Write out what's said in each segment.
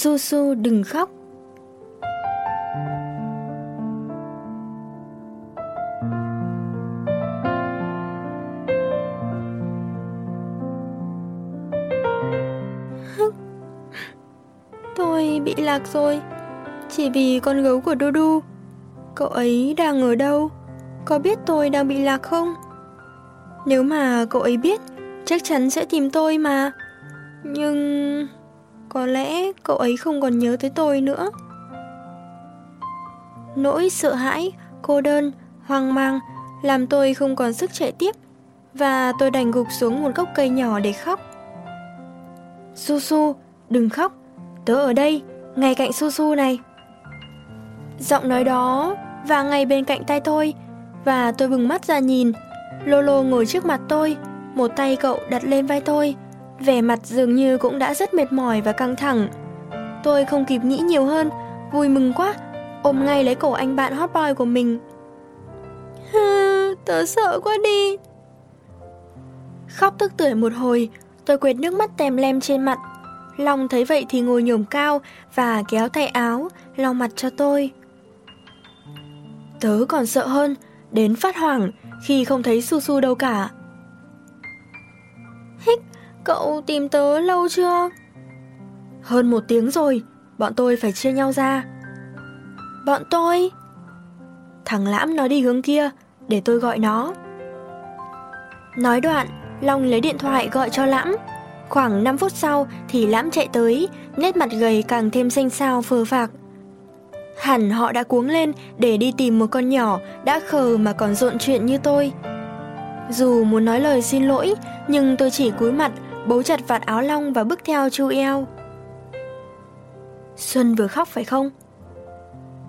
Su Su đừng khóc. Tôi bị lạc rồi, chỉ vì con gấu của Dudu. Cậu ấy đang ở đâu? Có biết tôi đang bị lạc không? Nếu mà cậu ấy biết, chắc chắn sẽ tìm tôi mà. Nhưng... Có lẽ cậu ấy không còn nhớ tới tôi nữa. Nỗi sợ hãi, cô đơn, hoang mang làm tôi không còn sức chạy tiếp và tôi đành gục xuống một gốc cây nhỏ để khóc. Su Su, đừng khóc, tớ ở đây, ngay cạnh Su Su này. Giọng nói đó và ngay bên cạnh tay tôi và tôi bừng mắt ra nhìn. Lolo ngồi trước mặt tôi, một tay cậu đặt lên vai tôi, vẻ mặt dường như cũng đã rất mệt mỏi và căng thẳng. Tôi không kịp nghĩ nhiều hơn, vui mừng quá, ôm ngay lấy cổ anh bạn hot boy của mình. Tớ sợ quá đi. Khóc tức tưởi một hồi, tôi quệt nước mắt tèm lem trên mặt. Long thấy vậy thì ngồi nhổm cao và kéo tay áo, lau mặt cho tôi. Tớ còn sợ hơn, đến phát hoảng khi không thấy Su Su đâu cả. Hích, cậu tìm tớ lâu chưa? Hơn một tiếng rồi, bọn tôi phải chia nhau ra. Bọn tôi? Thằng Lãm nó đi hướng kia, để tôi gọi nó. Nói đoạn, Long lấy điện thoại gọi cho Lãm. Khoảng 5 phút sau thì Lãm chạy tới, nét mặt gầy càng thêm xanh xao phờ phạc. Hẳn họ đã cuống lên để đi tìm một con nhỏ đã khờ mà còn rộn chuyện như tôi. Dù muốn nói lời xin lỗi, nhưng tôi chỉ cúi mặt, bấu chặt vạt áo Long và bước theo chu eo. Xuân vừa khóc phải không?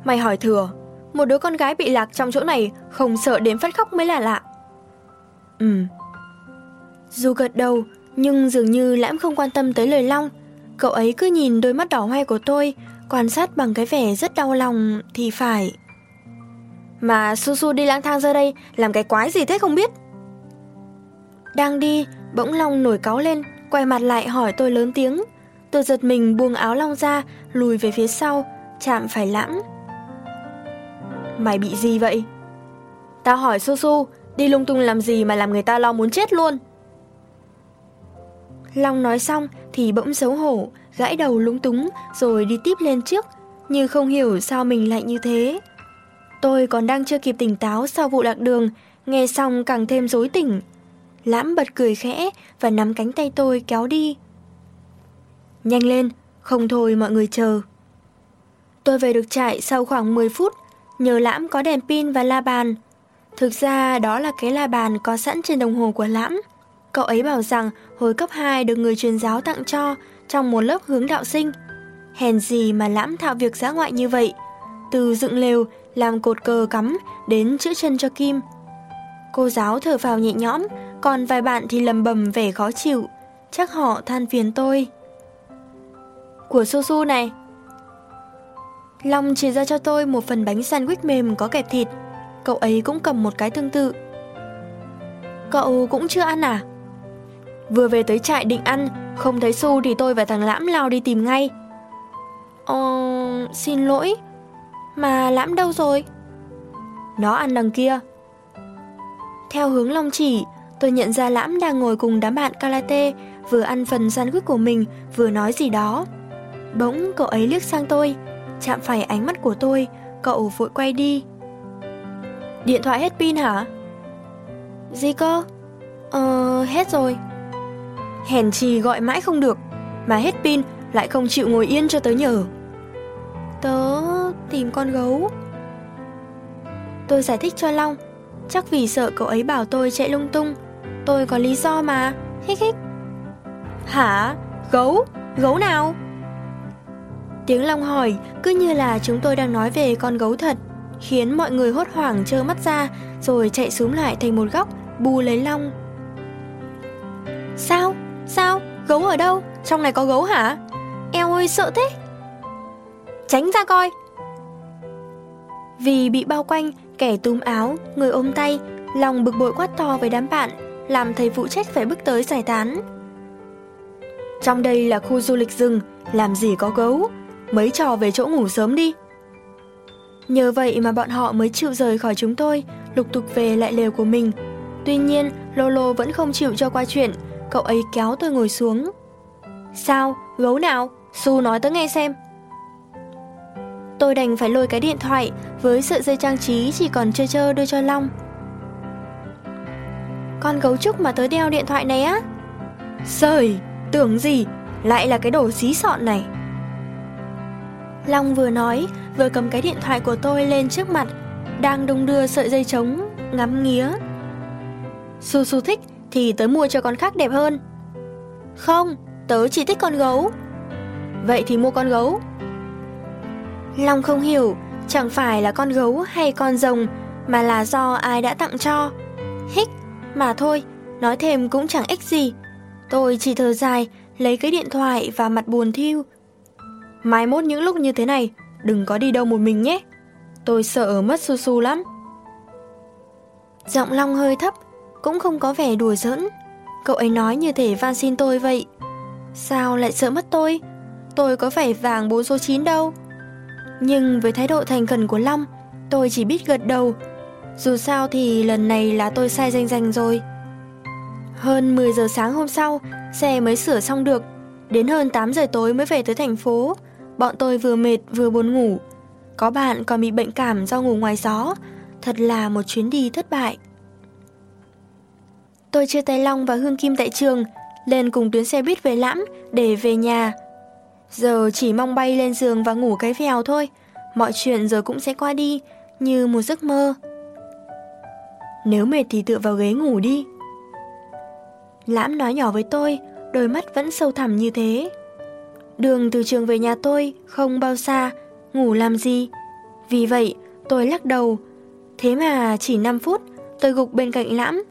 Mày hỏi thừa, một đứa con gái bị lạc trong chỗ này không sợ đến phát khóc mới là lạ. Ừ. Dù gật đầu, nhưng dường như Lãm không quan tâm tới lời Long. Cậu ấy cứ nhìn đôi mắt đỏ hoe của tôi, quan sát bằng cái vẻ rất đau lòng thì phải. Mà Su Su đi lang thang ra đây làm cái quái gì thế không biết? Đang đi, bỗng Long nổi cáu lên, quay mặt lại hỏi tôi lớn tiếng. Tôi giật mình buông áo Long ra, lùi về phía sau, chạm phải lãm. Mày bị gì vậy? Tao hỏi Su Su, đi lung tung làm gì mà làm người ta lo muốn chết luôn? Long nói xong thì bỗng xấu hổ, gãi đầu lúng túng rồi đi tiếp lên trước, như không hiểu sao mình lại như thế. Tôi còn đang chưa kịp tỉnh táo sau vụ lạc đường, nghe xong càng thêm rối tỉnh. Lãm bật cười khẽ và nắm cánh tay tôi kéo đi. Nhanh lên, không thôi mọi người chờ. Tôi về được trại sau khoảng 10 phút, nhờ Lãm có đèn pin và la bàn. Thực ra đó là cái la bàn có sẵn trên đồng hồ của Lãm. Cậu ấy bảo rằng hồi cấp 2 được người truyền giáo tặng cho trong một lớp hướng đạo sinh. Hèn gì mà Lãm thạo việc giã ngoại như vậy, từ dựng lều, làm cột cờ cắm đến chữa chân cho Kim. Cô giáo thở phào nhẹ nhõm, còn vài bạn thì lầm bầm vẻ khó chịu, chắc họ than phiền tôi. Của Su Su này. Long chỉ ra cho tôi một phần bánh sandwich mềm có kẹp thịt. Cậu ấy cũng cầm một cái tương tự. Cậu cũng chưa ăn à? Vừa về tới trại định ăn, không thấy Su thì tôi và thằng Lãm lao đi tìm ngay. Ờ, xin lỗi. Mà Lãm đâu rồi? Nó ăn đằng kia. Theo hướng Long chỉ, tôi nhận ra Lãm đang ngồi cùng đám bạn karate, vừa ăn phần sandwich của mình, vừa nói gì đó. Bỗng cậu ấy liếc sang tôi, chạm phải ánh mắt của tôi, cậu vội quay đi. Điện thoại hết pin hả? Gì cơ? Ờ, hết rồi. Hèn chi gọi mãi không được, mà hết pin lại không chịu ngồi yên cho tớ nhờ. Tớ tìm con gấu. Tôi giải thích cho Long, chắc vì sợ cậu ấy bảo tôi chạy lung tung. Tôi có lý do mà, hích hích. Hả? Gấu? Gấu nào? Tiếng Long hỏi cứ như là chúng tôi đang nói về con gấu thật, khiến mọi người hốt hoảng trơ mắt ra rồi chạy xuống lại thành một góc, bù lấy Long. Sao? Sao? Gấu ở đâu? Trong này có gấu hả? Eo ơi sợ thế! Tránh ra coi! Vì bị bao quanh, kẻ túm áo, người ôm tay, lòng bực bội quát to với đám bạn, làm thầy phụ trách phải bước tới giải tán. Trong đây là khu du lịch rừng, làm gì có gấu, mấy trò về chỗ ngủ sớm đi. Nhờ vậy mà bọn họ mới chịu rời khỏi chúng tôi, lục tục về lại lều của mình. Tuy nhiên, Lolo vẫn không chịu cho qua chuyện, cậu ấy kéo tôi ngồi xuống. Sao? Gấu nào? Su nói tớ nghe xem. Tôi đành phải lôi cái điện thoại với sợi dây trang trí chỉ còn chơi chơi đưa cho Long. Con gấu trúc mà tớ đeo điện thoại này á? Sời, tưởng gì, lại là cái đồ xí sọn này. Long vừa nói, vừa cầm cái điện thoại của tôi lên trước mặt, đang đung đưa sợi dây trống, ngắm nghía. Su Su thích thì tớ mua cho con khác đẹp hơn. Không, tớ chỉ thích con gấu. Vậy thì mua con gấu. Long không hiểu, chẳng phải là con gấu hay con rồng, mà là do ai đã tặng cho. Hích, mà thôi, nói thêm cũng chẳng ích gì. Tôi chỉ thở dài, lấy cái điện thoại và mặt buồn thiu. Mai mốt những lúc như thế này, đừng có đi đâu một mình nhé. Tôi sợ mất su su lắm. Giọng Long hơi thấp, cũng không có vẻ đùa giỡn. Cậu ấy nói như thể van xin tôi vậy. Sao lại sợ mất tôi? Tôi có phải vàng bốn số 9 đâu. Nhưng với thái độ thành khẩn của Long, tôi chỉ biết gật đầu. Dù sao thì lần này là tôi sai danh danh rồi. Hơn 10 giờ sáng hôm sau, xe mới sửa xong được. Đến hơn 8 giờ tối mới về tới thành phố. Bọn tôi vừa mệt vừa buồn ngủ. Có bạn còn bị bệnh cảm do ngủ ngoài gió. Thật là một chuyến đi thất bại. Tôi chia tay Long và Hương Kim tại trường, lên cùng tuyến xe buýt về Lãm để về nhà. Giờ chỉ mong bay lên giường và ngủ cái vèo thôi. Mọi chuyện giờ cũng sẽ qua đi, như một giấc mơ. Nếu mệt thì tựa vào ghế ngủ đi. Lãm nói nhỏ với tôi, đôi mắt vẫn sâu thẳm như thế. Đường từ trường về nhà tôi không bao xa, ngủ làm gì? Vì vậy, tôi lắc đầu. Thế mà chỉ 5 phút, tôi gục bên cạnh Lãm.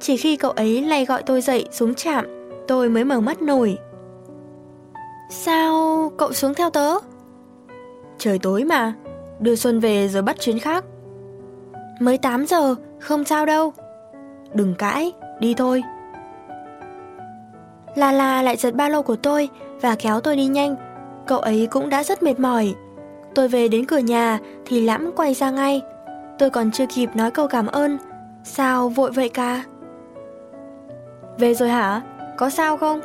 Chỉ khi cậu ấy lay gọi tôi dậy xuống chạm, tôi mới mở mắt nổi. Sao cậu xuống theo tớ? Trời tối mà, đưa Xuân về rồi bắt chuyến khác. Mới 8 giờ, không sao đâu. Đừng cãi, đi thôi. La La lại giật ba lô của tôi và kéo tôi đi nhanh. Cậu ấy cũng đã rất mệt mỏi. Tôi về đến cửa nhà thì Lãm quay ra ngay. Tôi còn chưa kịp nói câu cảm ơn. Sao vội vậy ca? Về rồi hả? Có sao không?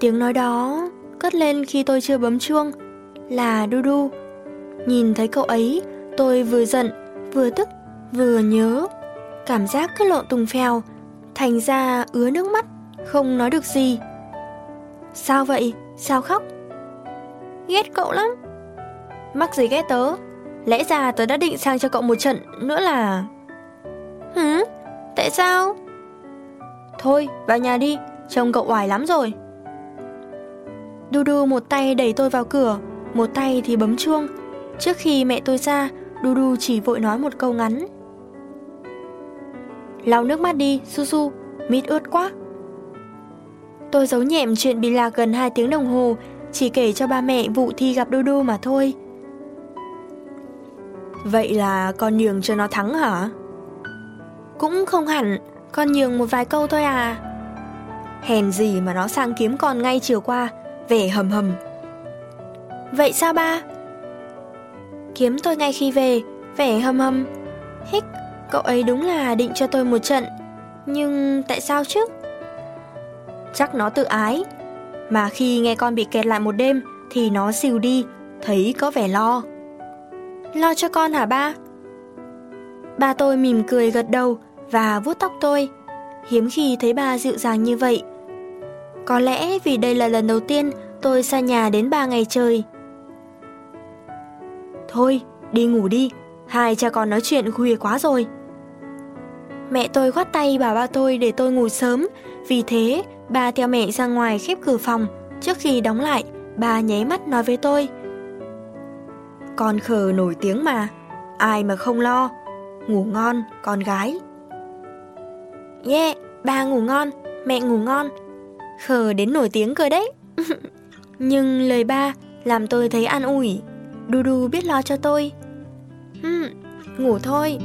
Tiếng nói đó cất lên khi tôi chưa bấm chuông là Du Du. Nhìn thấy cậu ấy, tôi vừa giận, vừa tức, vừa nhớ. Cảm giác cứ lộn tùng phèo, thành ra ứa nước mắt, không nói được gì. Sao vậy? Sao khóc? Ghét cậu lắm. Mắc gì ghét tớ? Lẽ ra tớ đã định sang cho cậu một trận nữa là... Hử? Tại sao? Thôi, vào nhà đi, trông cậu oải lắm rồi. Đu đu một tay đẩy tôi vào cửa, một tay thì bấm chuông. Trước khi mẹ tôi ra, Đu đu chỉ vội nói một câu ngắn. Lau nước mắt đi, Su Su, mít ướt quá. Tôi giấu nhẹm chuyện bị lạc gần 2 tiếng đồng hồ, chỉ kể cho ba mẹ vụ thi gặp Đu đu mà thôi. Vậy là con nhường cho nó thắng hả? Cũng không hẳn, con nhường một vài câu thôi à. Hèn gì mà nó sang kiếm con ngay chiều qua, vẻ hầm hầm. Vậy sao ba? Kiếm tôi ngay khi về, vẻ hầm hầm. Hích, cậu ấy đúng là định cho tôi một trận. Nhưng tại sao chứ? Chắc nó tự ái. Mà khi nghe con bị kẹt lại một đêm thì nó xìu đi, thấy có vẻ lo. Lo cho con hả ba? Ba tôi mỉm cười gật đầu và vuốt tóc tôi. Hiếm khi thấy ba dịu dàng như vậy. Có lẽ vì đây là lần đầu tiên tôi xa nhà đến 3 ngày trời. Thôi, đi ngủ đi, hai cha con nói chuyện khuya quá rồi. Mẹ tôi khoát tay bảo ba tôi để tôi ngủ sớm, vì thế ba theo mẹ ra ngoài khép cửa phòng. Trước khi đóng lại, ba nháy mắt nói với tôi. Con khờ nổi tiếng mà, ai mà không lo, ngủ ngon, con gái. Yeah, ba ngủ ngon, mẹ ngủ ngon. Khờ đến nổi tiếng cơ đấy. Nhưng lời ba làm tôi thấy an ủi. du du biết lo cho tôi. Ừm, ngủ thôi.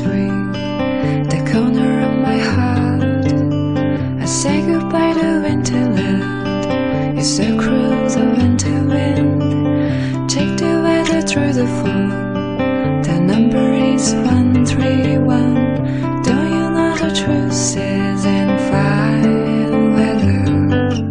Ring,